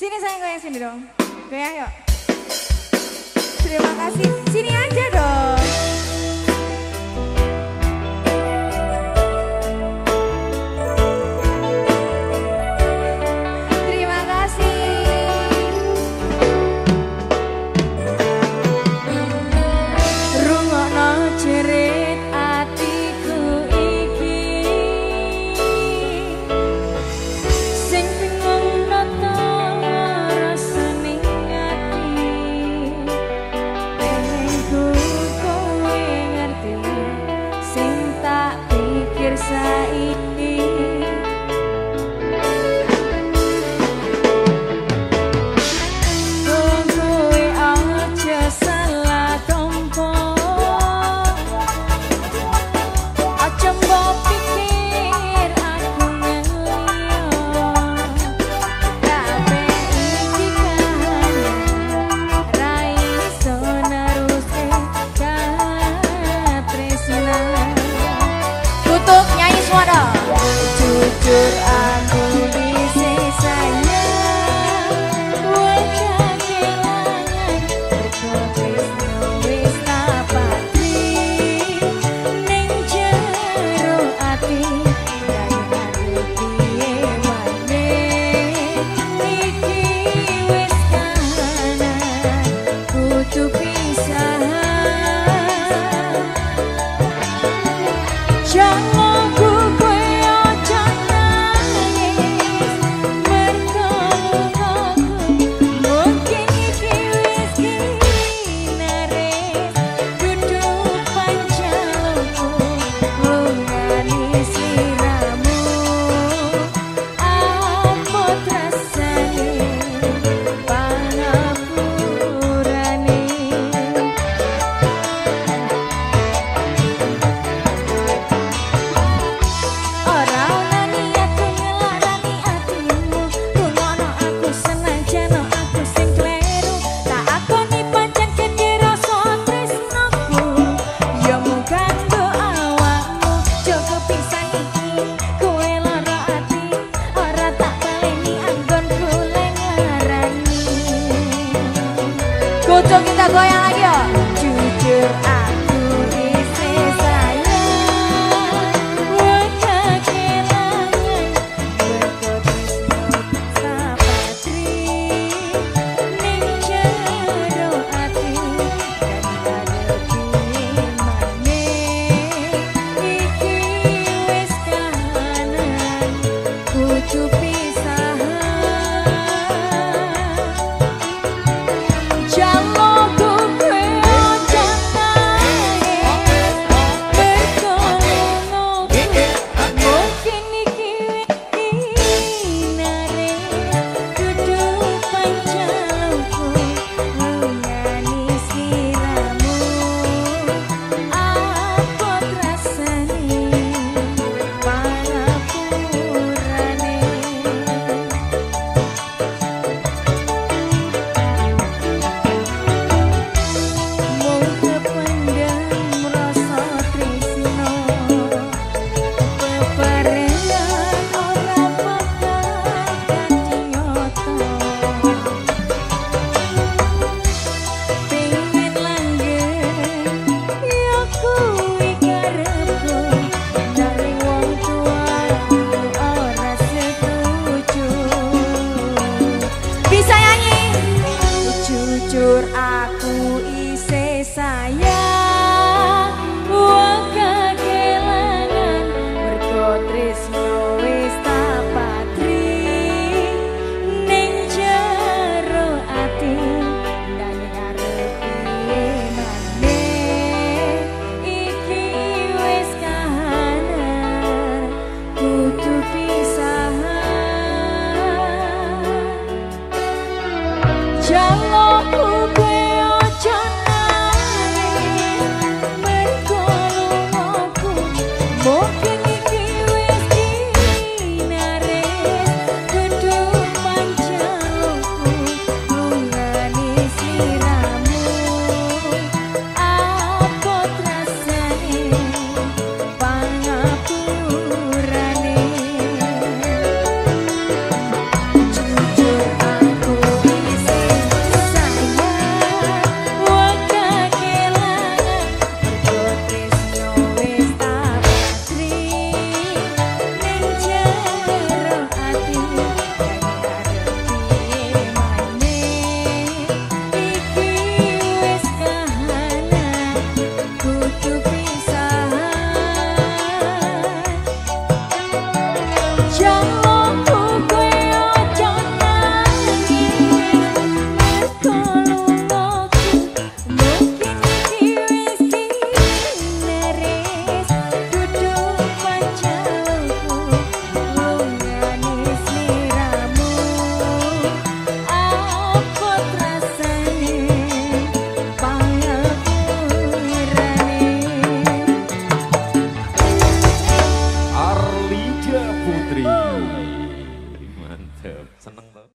Sini sayang goyang sini dong. Goyang yuk. Terima kasih. Sini aja dong. good Thank you.